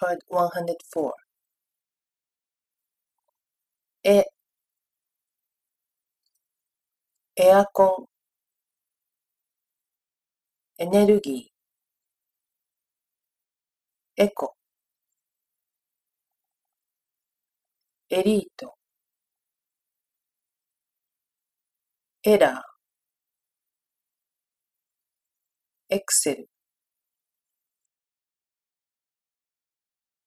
Card 104えエアコン。エネルギー。エコ。エリート。エラー。エクセル